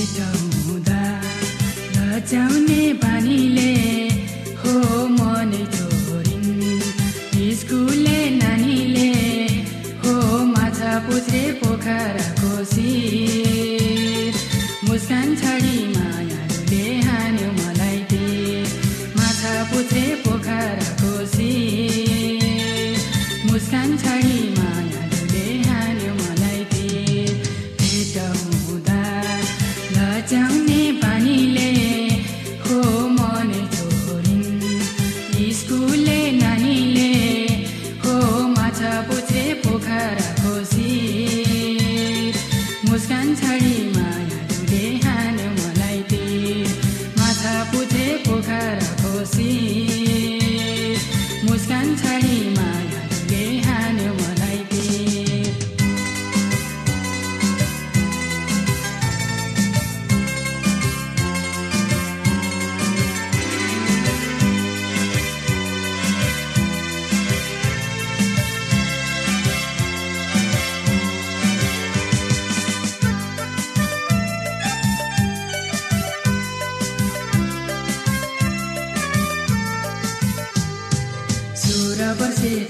छिटो हुँदा लच्याउने पानीले turning it.